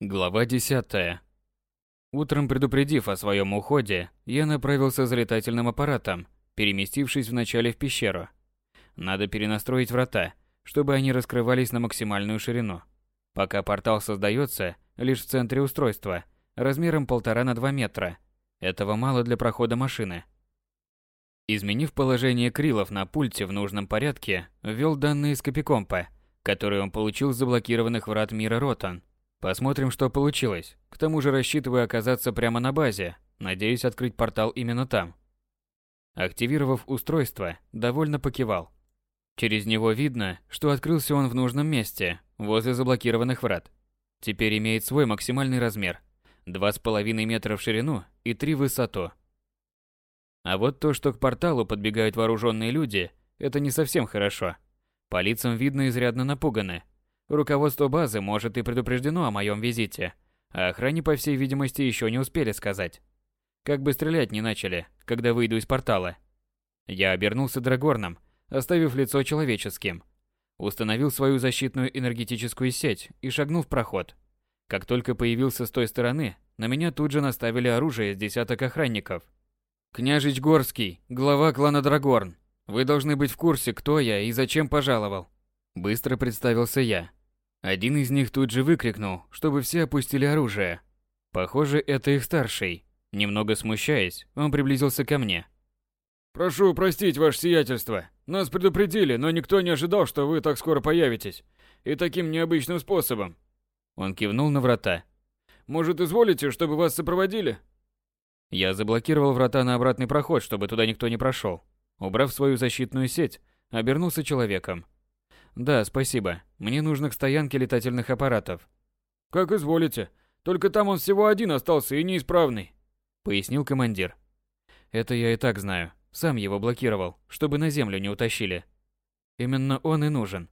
Глава 10. Утром предупредив о своем уходе, я направился за летательным аппаратом, переместившись вначале в пещеру. Надо перенастроить врата, чтобы они раскрывались на максимальную ширину. Пока портал создается лишь в центре устройства, размером полтора на два метра. Этого мало для прохода машины. Изменив положение крилов на пульте в нужном порядке, ввел данные из копикомпа, которые он получил с заблокированных врат мира Ротан – Посмотрим, что получилось. К тому же рассчитываю оказаться прямо на базе. Надеюсь открыть портал именно там. Активировав устройство, довольно покивал. Через него видно, что открылся он в нужном месте, возле заблокированных врат. Теперь имеет свой максимальный размер. 2,5 метра в ширину и 3 в высоту. А вот то, что к порталу подбегают вооруженные люди, это не совсем хорошо. По лицам видно изрядно напуганы, Руководство базы может и предупреждено о моем визите, а охране, по всей видимости, еще не успели сказать. Как бы стрелять не начали, когда выйду из портала. Я обернулся драгорном, оставив лицо человеческим. Установил свою защитную энергетическую сеть и шагнул в проход. Как только появился с той стороны, на меня тут же наставили оружие с десяток охранников. «Княжич Горский, глава клана Драгорн. Вы должны быть в курсе, кто я и зачем пожаловал». Быстро представился я. Один из них тут же выкрикнул, чтобы все опустили оружие. Похоже, это их старший. Немного смущаясь, он приблизился ко мне. «Прошу простить, ваше сиятельство. Нас предупредили, но никто не ожидал, что вы так скоро появитесь. И таким необычным способом». Он кивнул на врата. «Может, изволите, чтобы вас сопроводили?» Я заблокировал врата на обратный проход, чтобы туда никто не прошел. Убрав свою защитную сеть, обернулся человеком. Да, спасибо. Мне нужно к стоянке летательных аппаратов. Как изволите. Только там он всего один остался и неисправный, пояснил командир. Это я и так знаю. Сам его блокировал, чтобы на землю не утащили. Именно он и нужен.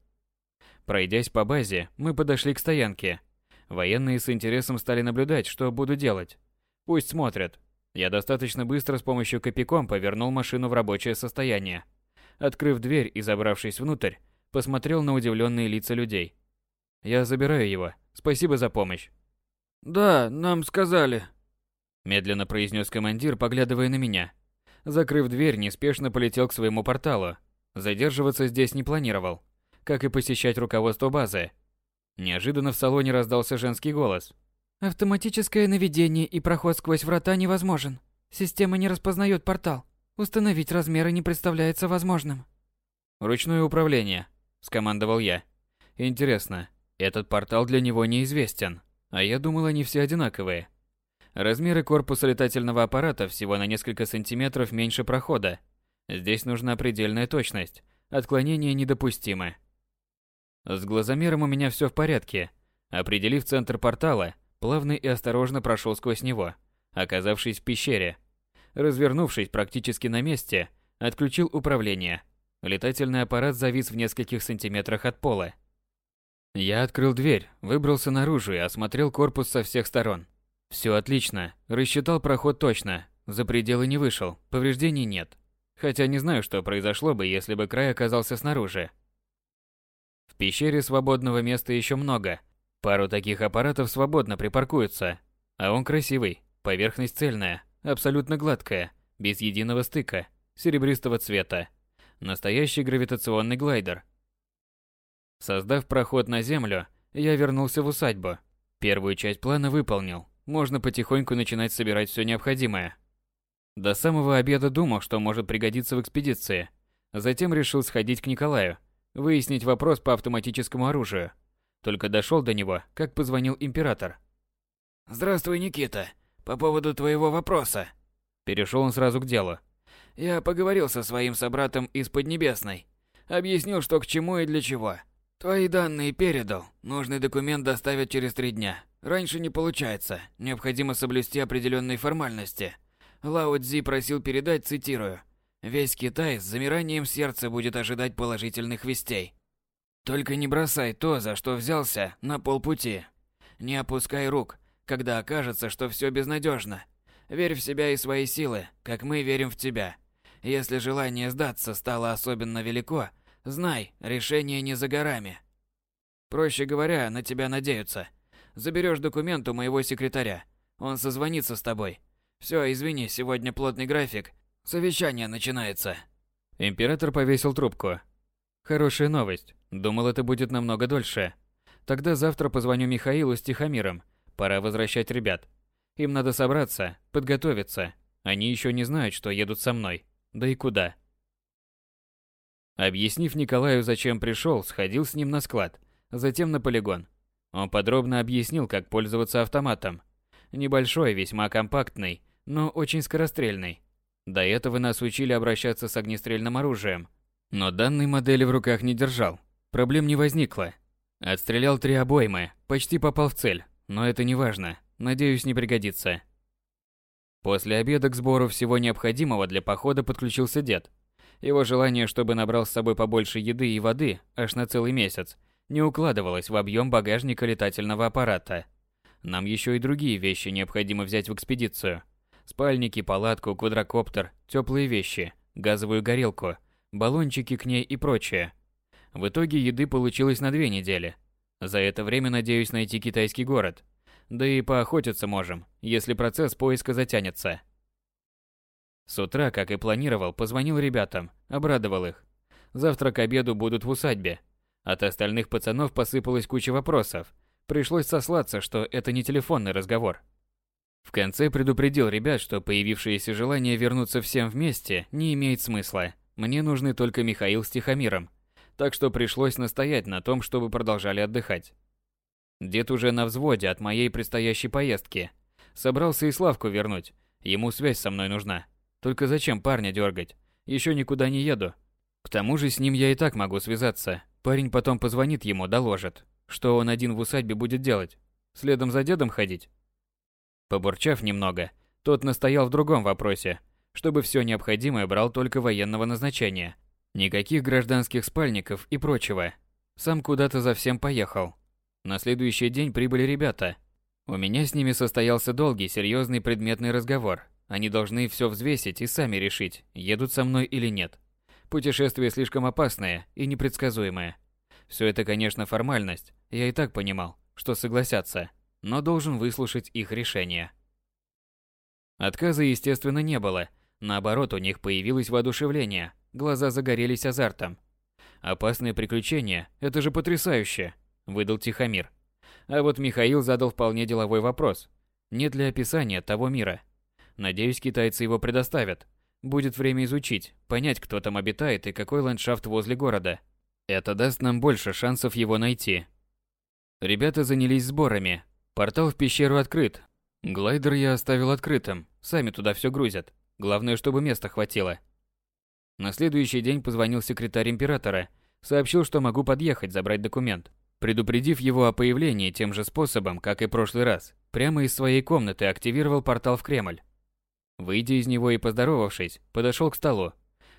Пройдясь по базе, мы подошли к стоянке. Военные с интересом стали наблюдать, что буду делать. Пусть смотрят. Я достаточно быстро с помощью копиком повернул машину в рабочее состояние. Открыв дверь и забравшись внутрь, посмотрел на удивленные лица людей. Я забираю его. Спасибо за помощь. Да, нам сказали, медленно произнес командир, поглядывая на меня. Закрыв дверь, неспешно полетел к своему порталу. Задерживаться здесь не планировал, как и посещать руководство базы. Неожиданно в салоне раздался женский голос. Автоматическое наведение и проход сквозь врата невозможен. Система не распознает портал. Установить размеры не представляется возможным. Ручное управление скомандовал я. Интересно, этот портал для него неизвестен, а я думал, они все одинаковые. Размеры корпуса летательного аппарата всего на несколько сантиметров меньше прохода. Здесь нужна предельная точность, отклонения недопустимы. С глазомером у меня все в порядке. Определив центр портала, плавно и осторожно прошел сквозь него, оказавшись в пещере. Развернувшись практически на месте, отключил управление – Летательный аппарат завис в нескольких сантиметрах от пола. Я открыл дверь, выбрался наружу и осмотрел корпус со всех сторон. Все отлично, рассчитал проход точно, за пределы не вышел, повреждений нет. Хотя не знаю, что произошло бы, если бы край оказался снаружи. В пещере свободного места еще много. Пару таких аппаратов свободно припаркуются. А он красивый, поверхность цельная, абсолютно гладкая, без единого стыка, серебристого цвета. Настоящий гравитационный глайдер. Создав проход на землю, я вернулся в усадьбу. Первую часть плана выполнил. Можно потихоньку начинать собирать все необходимое. До самого обеда думал, что может пригодиться в экспедиции. Затем решил сходить к Николаю, выяснить вопрос по автоматическому оружию. Только дошел до него, как позвонил император. «Здравствуй, Никита. По поводу твоего вопроса». Перешел он сразу к делу. Я поговорил со своим собратом из Поднебесной. Объяснил, что к чему и для чего. Твои данные передал. Нужный документ доставят через три дня. Раньше не получается. Необходимо соблюсти определенные формальности. Лао Цзи просил передать, цитирую, «Весь Китай с замиранием сердца будет ожидать положительных вестей. Только не бросай то, за что взялся, на полпути. Не опускай рук, когда окажется, что все безнадежно. Верь в себя и свои силы, как мы верим в тебя. Если желание сдаться стало особенно велико, знай, решение не за горами. Проще говоря, на тебя надеются. Заберешь документ у моего секретаря. Он созвонится с тобой. Все, извини, сегодня плотный график. Совещание начинается. Император повесил трубку. Хорошая новость. Думал, это будет намного дольше. Тогда завтра позвоню Михаилу с Тихомиром. Пора возвращать ребят. Им надо собраться, подготовиться. Они еще не знают, что едут со мной. Да и куда. Объяснив Николаю, зачем пришел, сходил с ним на склад, затем на полигон. Он подробно объяснил, как пользоваться автоматом. Небольшой, весьма компактный, но очень скорострельный. До этого нас учили обращаться с огнестрельным оружием. Но данной модели в руках не держал. Проблем не возникло. Отстрелял три обоймы, почти попал в цель, но это не важно. Надеюсь, не пригодится. После обеда к сбору всего необходимого для похода подключился дед. Его желание, чтобы набрал с собой побольше еды и воды, аж на целый месяц, не укладывалось в объем багажника летательного аппарата. Нам еще и другие вещи необходимо взять в экспедицию. Спальники, палатку, квадрокоптер, теплые вещи, газовую горелку, баллончики к ней и прочее. В итоге еды получилось на две недели. За это время надеюсь найти китайский город. Да и поохотиться можем, если процесс поиска затянется. С утра, как и планировал, позвонил ребятам, обрадовал их. Завтра к обеду будут в усадьбе. От остальных пацанов посыпалась куча вопросов. Пришлось сослаться, что это не телефонный разговор. В конце предупредил ребят, что появившееся желание вернуться всем вместе не имеет смысла. Мне нужны только Михаил с Тихомиром. Так что пришлось настоять на том, чтобы продолжали отдыхать. Дед уже на взводе от моей предстоящей поездки. Собрался и Славку вернуть. Ему связь со мной нужна. Только зачем парня дергать? Еще никуда не еду. К тому же с ним я и так могу связаться. Парень потом позвонит ему, доложит. Что он один в усадьбе будет делать? Следом за дедом ходить? Побурчав немного, тот настоял в другом вопросе, чтобы все необходимое брал только военного назначения. Никаких гражданских спальников и прочего. Сам куда-то за всем поехал. На следующий день прибыли ребята. У меня с ними состоялся долгий, серьезный предметный разговор, они должны все взвесить и сами решить, едут со мной или нет. Путешествие слишком опасное и непредсказуемое. Все это, конечно, формальность. Я и так понимал, что согласятся, но должен выслушать их решение. Отказа, естественно, не было. Наоборот, у них появилось воодушевление, глаза загорелись азартом. «Опасное приключение – это же потрясающе!» – выдал Тихомир. А вот Михаил задал вполне деловой вопрос. Нет ли описания того мира, Надеюсь, китайцы его предоставят. Будет время изучить, понять, кто там обитает и какой ландшафт возле города. Это даст нам больше шансов его найти. Ребята занялись сборами. Портал в пещеру открыт. Глайдер я оставил открытым. Сами туда все грузят. Главное, чтобы места хватило. На следующий день позвонил секретарь императора. Сообщил, что могу подъехать забрать документ. Предупредив его о появлении тем же способом, как и прошлый раз, прямо из своей комнаты активировал портал в Кремль. Выйдя из него и поздоровавшись, подошел к столу.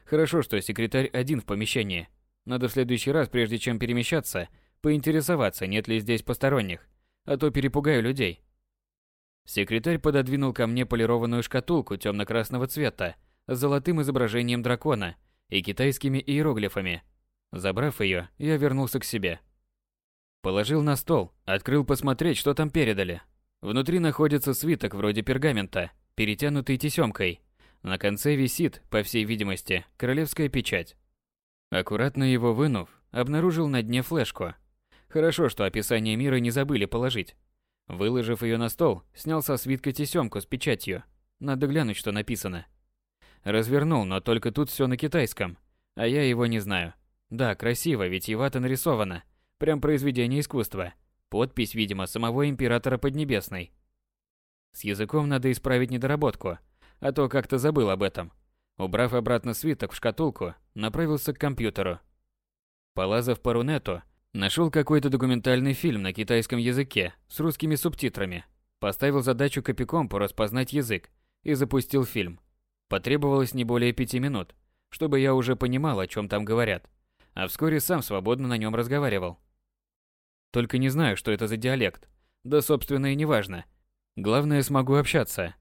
Хорошо, что секретарь один в помещении. Надо в следующий раз, прежде чем перемещаться, поинтересоваться, нет ли здесь посторонних, а то перепугаю людей. Секретарь пододвинул ко мне полированную шкатулку темно-красного цвета с золотым изображением дракона и китайскими иероглифами. Забрав ее, я вернулся к себе. Положил на стол, открыл посмотреть, что там передали. Внутри находится свиток вроде пергамента – перетянутый тесемкой. На конце висит, по всей видимости, королевская печать. Аккуратно его вынув, обнаружил на дне флешку. Хорошо, что описание мира не забыли положить. Выложив ее на стол, снял со свитка тесемку с печатью. Надо глянуть, что написано. Развернул, но только тут все на китайском, а я его не знаю. Да, красиво, ведь Ивата нарисовано. Прям произведение искусства. Подпись, видимо, самого императора Поднебесной. С языком надо исправить недоработку, а то как-то забыл об этом. Убрав обратно свиток в шкатулку, направился к компьютеру. Полазав по Рунету, нашел какой-то документальный фильм на китайском языке с русскими субтитрами. Поставил задачу Копикомпу распознать язык и запустил фильм. Потребовалось не более пяти минут, чтобы я уже понимал, о чем там говорят, а вскоре сам свободно на нем разговаривал. Только не знаю, что это за диалект. Да, собственно, и не важно – Главное, смогу общаться.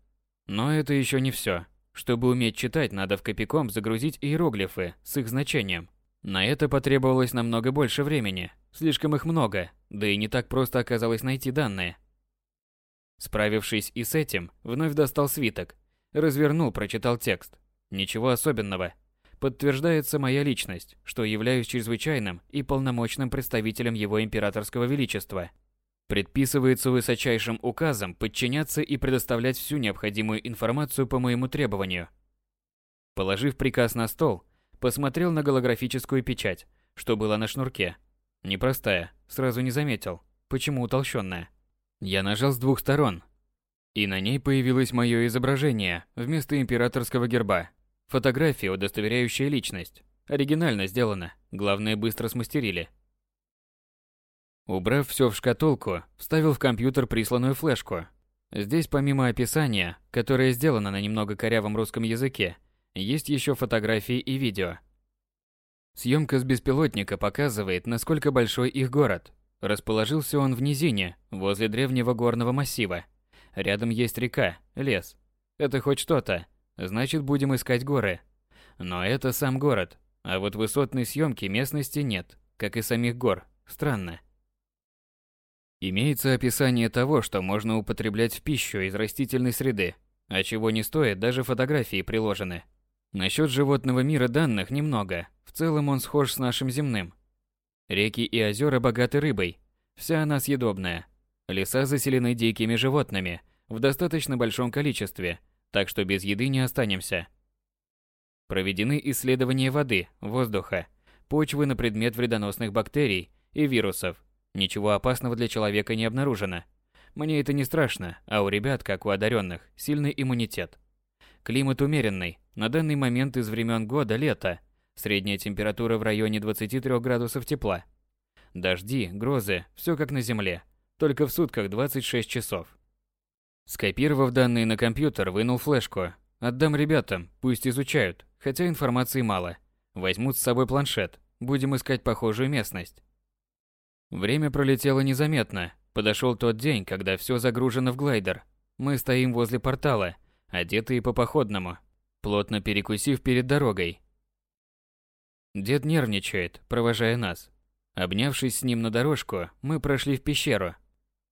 Но это еще не все. Чтобы уметь читать, надо в Копиком загрузить иероглифы с их значением. На это потребовалось намного больше времени. Слишком их много, да и не так просто оказалось найти данные. Справившись и с этим, вновь достал свиток. Развернул, прочитал текст. Ничего особенного. Подтверждается моя личность, что являюсь чрезвычайным и полномочным представителем его императорского величества. Предписывается высочайшим указом подчиняться и предоставлять всю необходимую информацию по моему требованию. Положив приказ на стол, посмотрел на голографическую печать, что была на шнурке. Непростая, сразу не заметил, почему утолщенная. Я нажал с двух сторон, и на ней появилось мое изображение вместо императорского герба. Фотография, удостоверяющая личность. Оригинально сделано, главное быстро смастерили. Убрав все в шкатулку, вставил в компьютер присланную флешку. Здесь помимо описания, которое сделано на немного корявом русском языке, есть еще фотографии и видео. Съемка с беспилотника показывает, насколько большой их город. Расположился он в низине, возле древнего горного массива. Рядом есть река, лес. Это хоть что-то. Значит, будем искать горы. Но это сам город. А вот высотной съемки местности нет, как и самих гор. Странно. Имеется описание того, что можно употреблять в пищу из растительной среды, а чего не стоит, даже фотографии приложены. Насчет животного мира данных немного, в целом он схож с нашим земным. Реки и озера богаты рыбой, вся она съедобная. Леса заселены дикими животными в достаточно большом количестве, так что без еды не останемся. Проведены исследования воды, воздуха, почвы на предмет вредоносных бактерий и вирусов. Ничего опасного для человека не обнаружено. Мне это не страшно, а у ребят, как у одаренных, сильный иммунитет. Климат умеренный, на данный момент из времен года лето. Средняя температура в районе 23 градусов тепла. Дожди, грозы, все как на земле, только в сутках 26 часов. Скопировав данные на компьютер, вынул флешку. Отдам ребятам, пусть изучают, хотя информации мало. Возьмут с собой планшет, будем искать похожую местность. Время пролетело незаметно. Подошел тот день, когда все загружено в глайдер. Мы стоим возле портала, одетые по походному, плотно перекусив перед дорогой. Дед нервничает, провожая нас. Обнявшись с ним на дорожку, мы прошли в пещеру.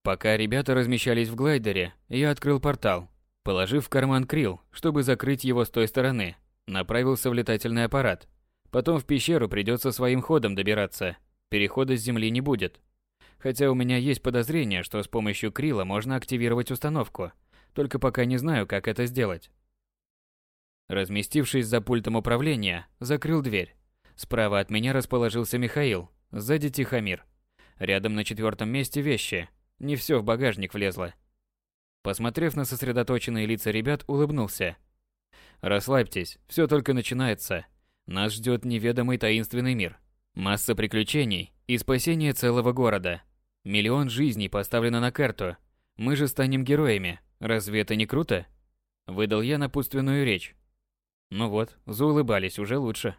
Пока ребята размещались в глайдере, я открыл портал, положив в карман крил, чтобы закрыть его с той стороны, направился в летательный аппарат. Потом в пещеру придется своим ходом добираться. Перехода с земли не будет. Хотя у меня есть подозрение, что с помощью крила можно активировать установку, только пока не знаю, как это сделать. Разместившись за пультом управления, закрыл дверь. Справа от меня расположился Михаил, сзади Тихомир. Рядом на четвертом месте вещи. Не все в багажник влезло. Посмотрев на сосредоточенные лица ребят, улыбнулся. Расслабьтесь, все только начинается. Нас ждет неведомый таинственный мир. Масса приключений и спасение целого города. Миллион жизней поставлено на карту. Мы же станем героями, Разве это не круто? Выдал я напутственную речь. Ну вот, заулыбались уже лучше.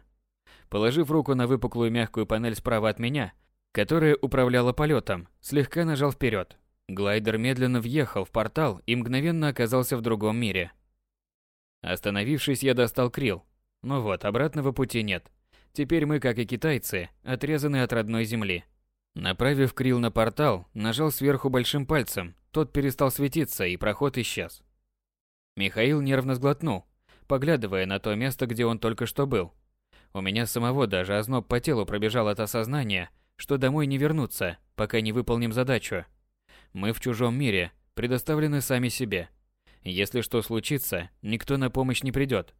Положив руку на выпуклую мягкую панель справа от меня, которая управляла полетом, слегка нажал вперед. Глайдер медленно въехал в портал и мгновенно оказался в другом мире. Остановившись, я достал крил. Ну вот, обратного пути нет. Теперь мы, как и китайцы, отрезаны от родной земли. Направив крил на портал, нажал сверху большим пальцем, тот перестал светиться, и проход исчез. Михаил нервно сглотнул, поглядывая на то место, где он только что был. У меня самого даже озноб по телу пробежал от осознания, что домой не вернуться, пока не выполним задачу. Мы в чужом мире, предоставлены сами себе. Если что случится, никто на помощь не придет.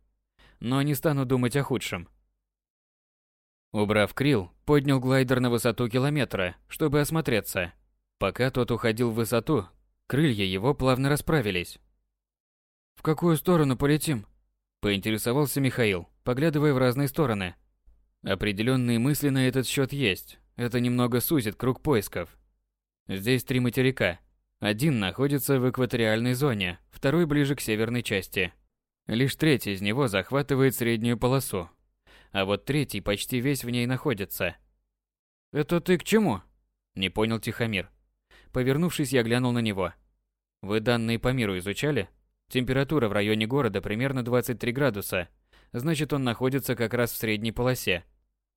Но не стану думать о худшем. Убрав крил, поднял глайдер на высоту километра, чтобы осмотреться. Пока тот уходил в высоту, Крылья его плавно расправились. «В какую сторону полетим?» Поинтересовался Михаил, поглядывая в разные стороны. Определенные мысли на этот счет есть. Это немного сузит круг поисков. Здесь три материка. Один находится в экваториальной зоне, второй ближе к северной части. Лишь третий из него захватывает среднюю полосу. А вот третий почти весь в ней находится. «Это ты к чему?» Не понял Тихомир. Повернувшись, я глянул на него. Вы данные по миру изучали? Температура в районе города примерно 23 градуса. Значит, он находится как раз в средней полосе.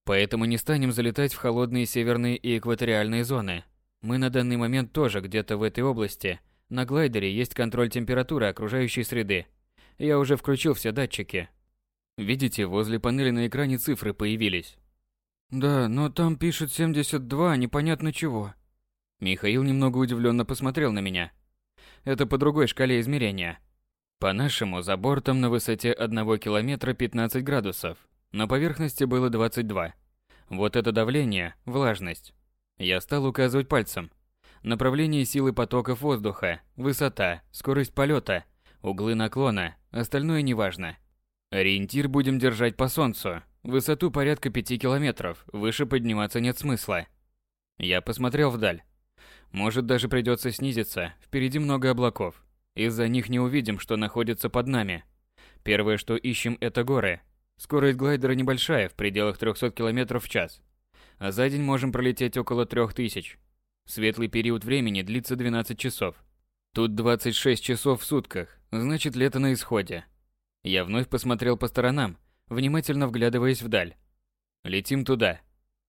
Поэтому не станем залетать в холодные северные и экваториальные зоны. Мы на данный момент тоже где-то в этой области, На глайдере есть контроль температуры окружающей среды. Я уже включил все датчики. Видите, возле панели на экране цифры появились. Да, но там пишет 72, непонятно чего. Михаил немного удивленно посмотрел на меня. Это по другой шкале измерения. По-нашему, за бортом на высоте 1 километра 15 градусов. На поверхности было 22. Вот это давление, влажность. Я стал указывать пальцем. Направление силы потоков воздуха, высота, скорость полета, углы наклона, остальное неважно. Ориентир будем держать по солнцу. Высоту порядка 5 километров, выше подниматься нет смысла. Я посмотрел вдаль. Может даже придется снизиться, впереди много облаков. Из-за них не увидим, что находится под нами. Первое, что ищем, это горы. Скорость глайдера небольшая, в пределах 300 км в час. А за день можем пролететь около 3000. Светлый период времени длится 12 часов. Тут 26 часов в сутках, значит лето на исходе. Я вновь посмотрел по сторонам, внимательно вглядываясь вдаль. Летим туда.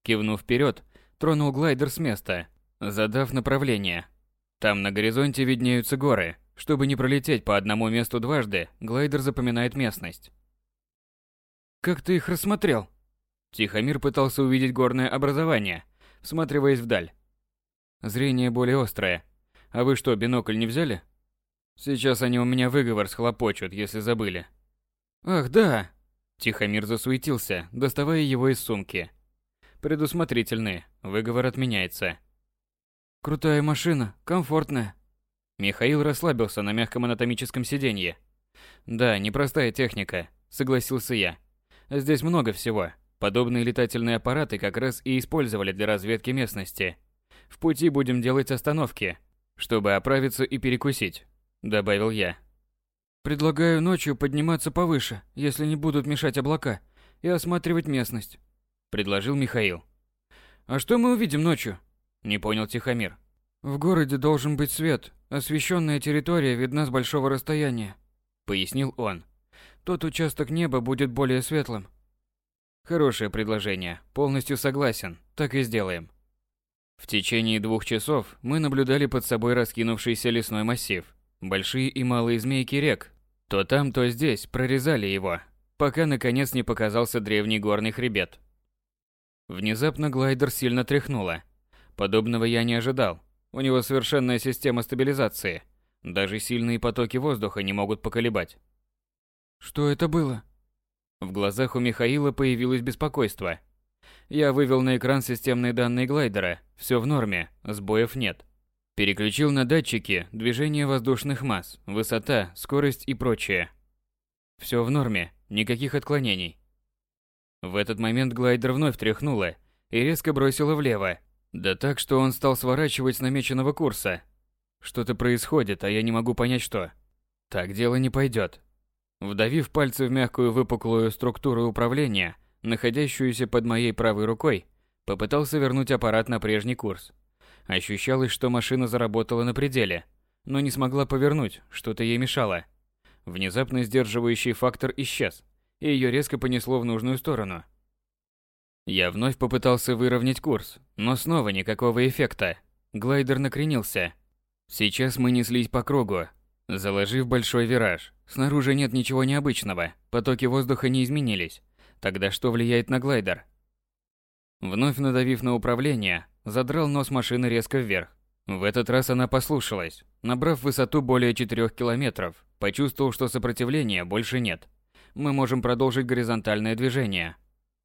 Кивнув вперед, тронул глайдер с места, задав направление. Там на горизонте виднеются горы, чтобы не пролететь по одному месту дважды, глайдер запоминает местность. Как ты их рассмотрел? Тихомир пытался увидеть горное образование, всматриваясь вдаль. Зрение более острое. А вы что, бинокль не взяли? Сейчас они у меня выговор схлопочут, если забыли. Ах, да. Тихомир засуетился, доставая его из сумки. Предусмотрительный, выговор отменяется. Крутая машина, комфортная. Михаил расслабился на мягком анатомическом сиденье. «Да, непростая техника», — согласился я. «Здесь много всего. Подобные летательные аппараты как раз и использовали для разведки местности. В пути будем делать остановки, чтобы оправиться и перекусить», — добавил я. «Предлагаю ночью подниматься повыше, если не будут мешать облака, и осматривать местность», — предложил Михаил. «А что мы увидим ночью?» — не понял Тихомир. В городе должен быть свет. Освещенная территория видна с большого расстояния, пояснил он. Тот участок неба будет более светлым. Хорошее предложение. Полностью согласен. Так и сделаем. В течение двух часов мы наблюдали под собой раскинувшийся лесной массив. Большие и малые змейки рек. То там, то здесь прорезали его, пока наконец не показался древний горный хребет. Внезапно глайдер сильно тряхнуло. Подобного я не ожидал. У него совершенная система стабилизации. Даже сильные потоки воздуха не могут поколебать. Что это было? В глазах у Михаила появилось беспокойство. Я вывел на экран системные данные глайдера. Все в норме, сбоев нет. Переключил на датчики движение воздушных масс, высота, скорость и прочее. Все в норме, никаких отклонений. В этот момент глайдер вновь тряхнуло и резко бросило влево, да так, что он стал сворачивать с намеченного курса. Что-то происходит, а я не могу понять что. Так дело не пойдет. Вдавив пальцы в мягкую выпуклую структуру управления, находящуюся под моей правой рукой, попытался вернуть аппарат на прежний курс. Ощущалось, что машина заработала на пределе, но не смогла повернуть, что-то ей мешало. Внезапно сдерживающий фактор исчез, и ее резко понесло в нужную сторону. Я вновь попытался выровнять курс, но снова никакого эффекта. Глайдер накренился. Сейчас мы неслись по кругу, заложив большой вираж. Снаружи нет ничего необычного, потоки воздуха не изменились. Тогда что влияет на глайдер? Вновь надавив на управление, задрал нос машины резко вверх. В этот раз она послушалась. Набрав высоту более 4 километров, почувствовал, что сопротивления больше нет. Мы можем продолжить горизонтальное движение.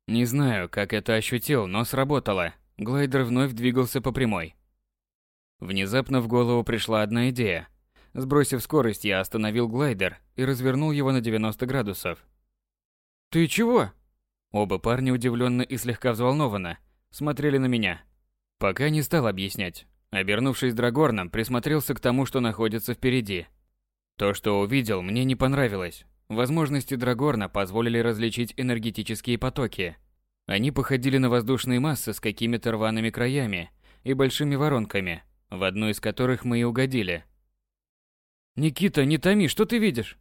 Не знаю, как это ощутил, но сработало. Глайдер вновь двигался по прямой. Внезапно в голову пришла одна идея. Сбросив скорость, я остановил глайдер и развернул его на 90 градусов. «Ты чего?» Оба парня удивленно и слегка взволнованно смотрели на меня. Пока не стал объяснять. Обернувшись драгорном, присмотрелся к тому, что находится впереди. То, что увидел, мне не понравилось. Возможности Драгорна позволили различить энергетические потоки. Они походили на воздушные массы с какими-то рваными краями и большими воронками, в одну из которых мы и угодили. «Никита, не томи, что ты видишь?»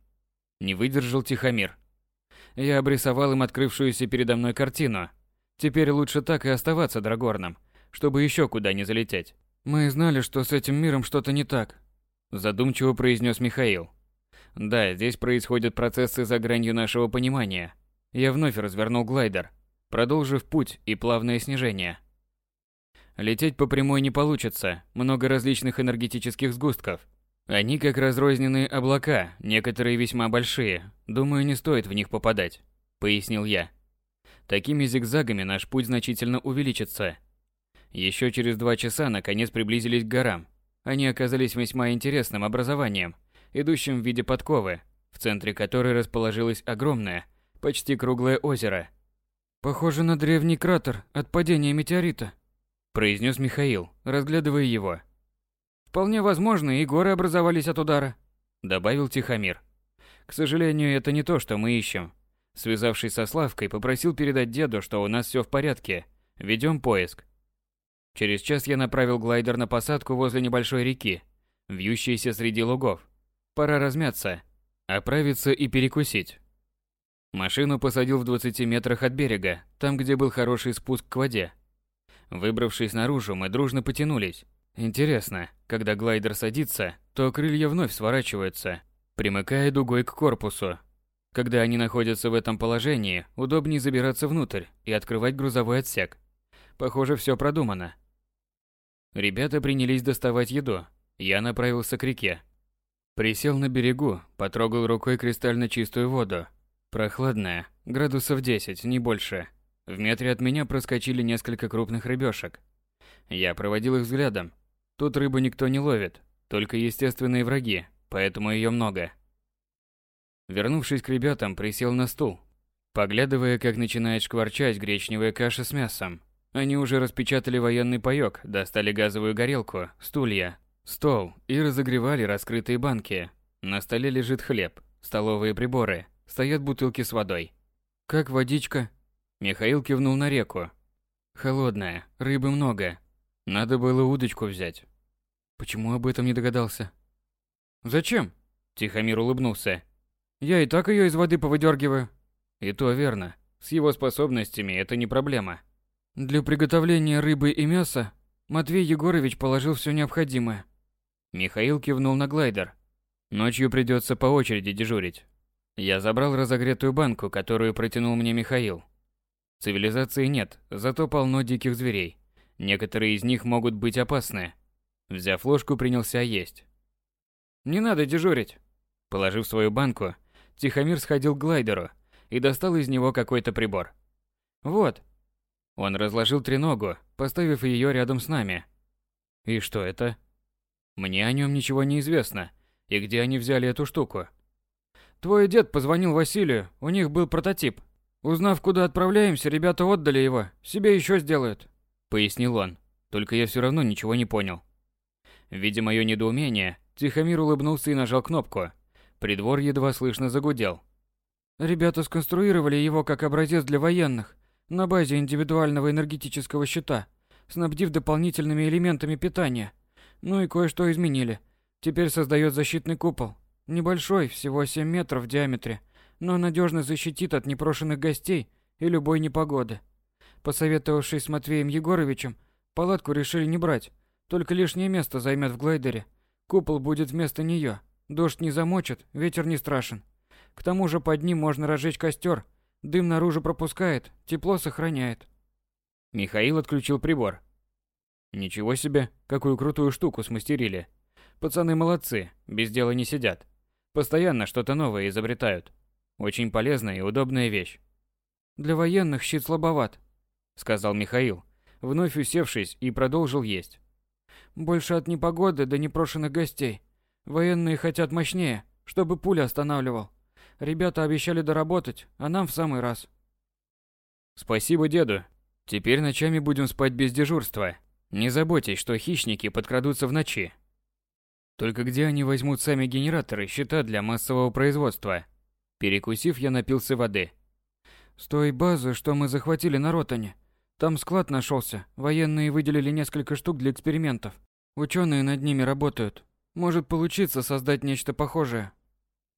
Не выдержал Тихомир. Я обрисовал им открывшуюся передо мной картину. Теперь лучше так и оставаться Драгорном, чтобы еще куда не залететь. Мы знали, что с этим миром что-то не так. Задумчиво произнес Михаил. Да, здесь происходят процессы за гранью нашего понимания. Я вновь развернул глайдер, продолжив путь и плавное снижение. Лететь по прямой не получится, много различных энергетических сгустков. Они как разрозненные облака, некоторые весьма большие. Думаю, не стоит в них попадать, пояснил я. Такими зигзагами наш путь значительно увеличится. Еще через два часа наконец приблизились к горам. Они оказались весьма интересным образованием, идущим в виде подковы, в центре которой расположилось огромное, почти круглое озеро. Похоже на древний кратер от падения метеорита, произнес Михаил, разглядывая его. Вполне возможно, и горы образовались от удара, добавил Тихомир. К сожалению, это не то, что мы ищем. Связавшись со Славкой, попросил передать деду, что у нас все в порядке. Ведем поиск. Через час я направил глайдер на посадку возле небольшой реки, вьющейся среди лугов. Пора размяться, оправиться и перекусить. Машину посадил в 20 метрах от берега, там, где был хороший спуск к воде. Выбравшись наружу, мы дружно потянулись. Интересно, когда глайдер садится, то крылья вновь сворачиваются, примыкая дугой к корпусу. Когда они находятся в этом положении, удобнее забираться внутрь и открывать грузовой отсек. Похоже, все продумано. Ребята принялись доставать еду. Я направился к реке. Присел на берегу, потрогал рукой кристально чистую воду. Прохладная, градусов 10, не больше. В метре от меня проскочили несколько крупных рыбешек. Я проводил их взглядом. Тут рыбу никто не ловит, только естественные враги, поэтому ее много. Вернувшись к ребятам, присел на стул, поглядывая, как начинает шкварчать гречневая каша с мясом. Они уже распечатали военный паёк, достали газовую горелку, стулья, стол и разогревали раскрытые банки. На столе лежит хлеб, столовые приборы, стоят бутылки с водой. «Как водичка?» Михаил кивнул на реку. Холодная, рыбы много. Надо было удочку взять. Почему об этом не догадался? Зачем? Тихомир улыбнулся. Я и так ее из воды повыдергиваю. И то верно. С его способностями это не проблема. Для приготовления рыбы и мяса Матвей Егорович положил все необходимое. Михаил кивнул на глайдер. Ночью придется по очереди дежурить. Я забрал разогретую банку, которую протянул мне Михаил. Цивилизации нет, зато полно диких зверей. Некоторые из них могут быть опасны. Взяв ложку, принялся есть. «Не надо дежурить!» Положив свою банку, Тихомир сходил к глайдеру и достал из него какой-то прибор. «Вот». Он разложил треногу, поставив ее рядом с нами. «И что это?» «Мне о нем ничего не известно. И где они взяли эту штуку?» «Твой дед позвонил Василию, у них был прототип. Узнав, куда отправляемся, ребята отдали его. Себе еще сделают. Пояснил он. Только я все равно ничего не понял. Видя мое недоумение, Тихомир улыбнулся и нажал кнопку. Придвор едва слышно загудел. Ребята сконструировали его как образец для военных, на базе индивидуального энергетического щита, снабдив дополнительными элементами питания. Ну и кое-что изменили. Теперь создает защитный купол. Небольшой, всего 7 метров в диаметре – но надежно защитит от непрошенных гостей и любой непогоды. Посоветовавшись с Матвеем Егоровичем, палатку решили не брать, только лишнее место займет в глайдере. Купол будет вместо нее. Дождь не замочит, ветер не страшен. К тому же под ним можно разжечь костер. Дым наружу пропускает, тепло сохраняет. Михаил отключил прибор. Ничего себе, какую крутую штуку смастерили. Пацаны молодцы, без дела не сидят. Постоянно что-то новое изобретают. Очень полезная и удобная вещь. Для военных щит слабоват, сказал Михаил, вновь усевшись и продолжил есть. Больше от непогоды до непрошенных гостей. Военные хотят мощнее, чтобы пуля останавливал. Ребята обещали доработать, а нам в самый раз. Спасибо деду. Теперь ночами будем спать без дежурства. Не заботьтесь, что хищники подкрадутся в ночи. Только где они возьмут сами генераторы щита для массового производства? Перекусив, я напился воды. С той базы, что мы захватили на Ротане. Там склад нашелся. Военные выделили несколько штук для экспериментов. Ученые над ними работают. Может получиться создать нечто похожее.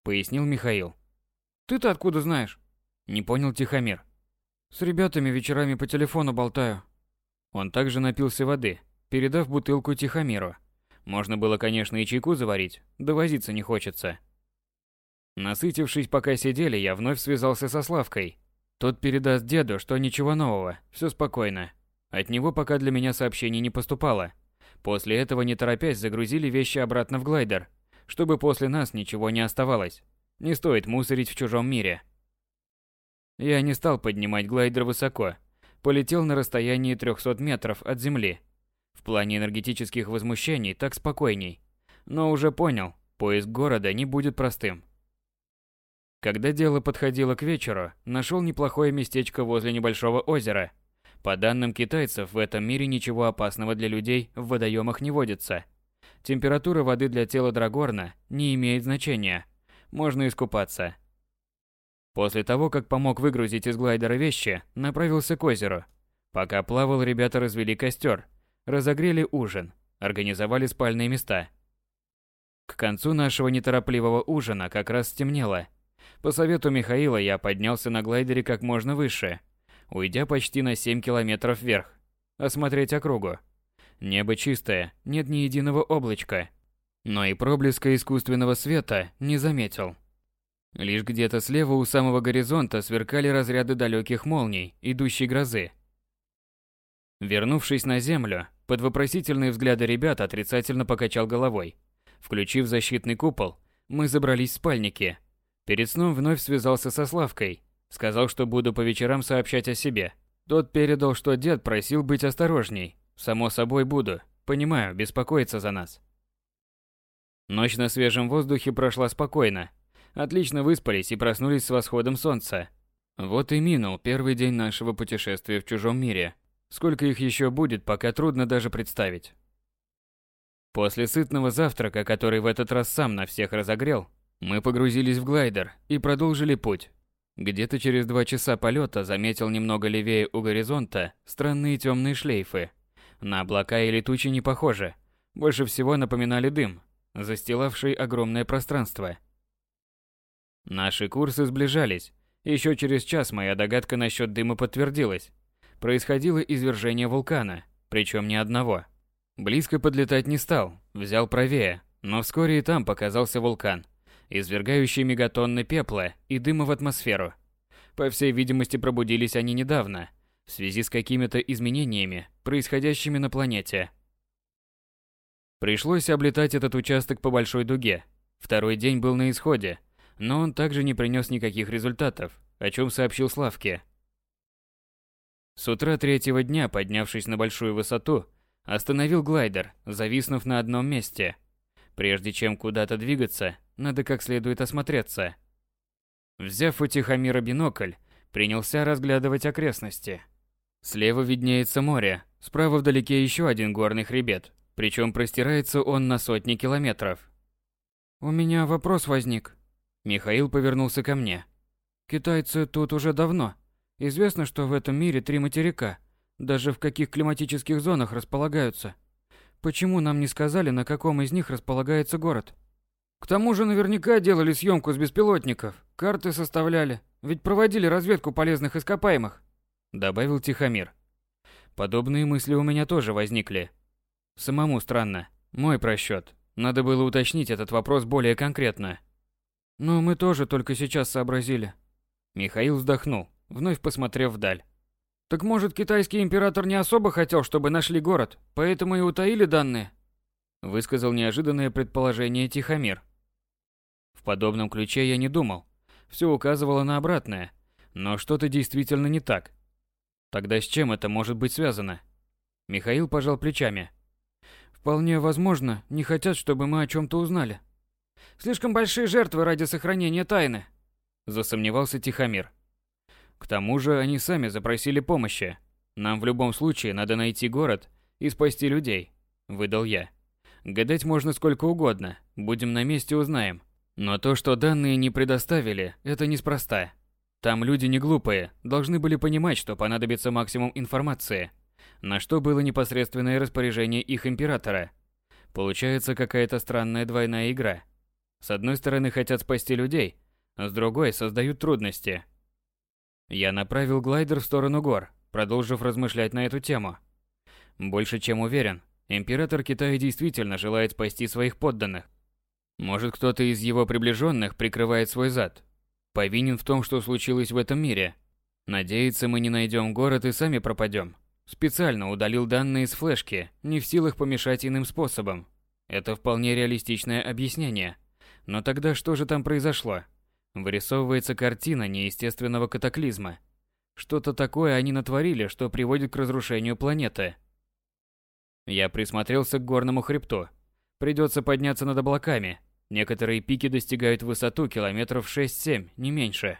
Пояснил Михаил. Ты-то откуда знаешь? Не понял Тихомир. С ребятами вечерами по телефону болтаю. Он также напился воды, передав бутылку Тихомиру. Можно было, конечно, и чайку заварить, да возиться не хочется. Насытившись, пока сидели, я вновь связался со Славкой. Тот передаст деду, что ничего нового, все спокойно. От него пока для меня сообщений не поступало. После этого, не торопясь, загрузили вещи обратно в глайдер, чтобы после нас ничего не оставалось. Не стоит мусорить в чужом мире. Я не стал поднимать глайдер высоко. Полетел на расстоянии 300 метров от земли. В плане энергетических возмущений так спокойней. Но уже понял, поиск города не будет простым. Когда дело подходило к вечеру, нашел неплохое местечко возле небольшого озера. По данным китайцев, в этом мире ничего опасного для людей в водоемах не водится. Температура воды для тела Драгорна не имеет значения. Можно искупаться. После того, как помог выгрузить из глайдера вещи, направился к озеру. Пока плавал, ребята развели костер, разогрели ужин, организовали спальные места. К концу нашего неторопливого ужина как раз стемнело, по совету Михаила я поднялся на глайдере как можно выше, уйдя почти на 7 километров вверх, осмотреть округу. Небо чистое, нет ни единого облачка, но и проблеска искусственного света не заметил. Лишь где-то слева у самого горизонта сверкали разряды далеких молний, идущей грозы. Вернувшись на землю, под вопросительные взгляды ребят отрицательно покачал головой. Включив защитный купол, мы забрались в спальники – Перед сном вновь связался со Славкой. Сказал, что буду по вечерам сообщать о себе. Тот передал, что дед просил быть осторожней. Само собой буду. Понимаю, беспокоиться за нас. Ночь на свежем воздухе прошла спокойно. Отлично выспались и проснулись с восходом солнца. Вот и минул первый день нашего путешествия в чужом мире. Сколько их еще будет, пока трудно даже представить. После сытного завтрака, который в этот раз сам на всех разогрел, мы погрузились в глайдер и продолжили путь. Где-то через два часа полета заметил немного левее у горизонта странные темные шлейфы. На облака или тучи не похоже. Больше всего напоминали дым, застилавший огромное пространство. Наши курсы сближались. Еще через час моя догадка насчет дыма подтвердилась. Происходило извержение вулкана, причем не одного. Близко подлетать не стал, взял правее, но вскоре и там показался вулкан – извергающий мегатонны пепла и дыма в атмосферу. По всей видимости, пробудились они недавно, в связи с какими-то изменениями, происходящими на планете. Пришлось облетать этот участок по большой дуге. Второй день был на исходе, но он также не принес никаких результатов, о чем сообщил Славке. С утра третьего дня, поднявшись на большую высоту, остановил глайдер, зависнув на одном месте. Прежде чем куда-то двигаться, надо как следует осмотреться. Взяв у Тихомира бинокль, принялся разглядывать окрестности. Слева виднеется море, справа вдалеке еще один горный хребет, причем простирается он на сотни километров. «У меня вопрос возник». Михаил повернулся ко мне. «Китайцы тут уже давно. Известно, что в этом мире три материка, даже в каких климатических зонах располагаются. Почему нам не сказали, на каком из них располагается город?» К тому же наверняка делали съемку с беспилотников, карты составляли, ведь проводили разведку полезных ископаемых. Добавил Тихомир. Подобные мысли у меня тоже возникли. Самому странно. Мой просчет. Надо было уточнить этот вопрос более конкретно. Но мы тоже только сейчас сообразили. Михаил вздохнул, вновь посмотрев вдаль. Так может, китайский император не особо хотел, чтобы нашли город, поэтому и утаили данные? Высказал неожиданное предположение Тихомир. Подобном ключе я не думал. Все указывало на обратное. Но что-то действительно не так. Тогда с чем это может быть связано? Михаил пожал плечами. Вполне возможно, не хотят, чтобы мы о чем-то узнали. Слишком большие жертвы ради сохранения тайны. Засомневался Тихомир. К тому же они сами запросили помощи. Нам в любом случае надо найти город и спасти людей, выдал я. Гадать можно сколько угодно, будем на месте узнаем. Но то, что данные не предоставили, это неспроста. Там люди не глупые, должны были понимать, что понадобится максимум информации, на что было непосредственное распоряжение их императора. Получается какая-то странная двойная игра. С одной стороны хотят спасти людей, а с другой создают трудности. Я направил глайдер в сторону гор, продолжив размышлять на эту тему. Больше чем уверен, Император Китая действительно желает спасти своих подданных. Может, кто-то из его приближенных прикрывает свой зад. Повинен в том, что случилось в этом мире. Надеется, мы не найдем город и сами пропадем. Специально удалил данные с флешки, не в силах помешать иным способом. Это вполне реалистичное объяснение. Но тогда что же там произошло? Вырисовывается картина неестественного катаклизма. Что-то такое они натворили, что приводит к разрушению планеты. Я присмотрелся к горному хребту. Придется подняться над облаками. Некоторые пики достигают высоту километров 6-7, не меньше.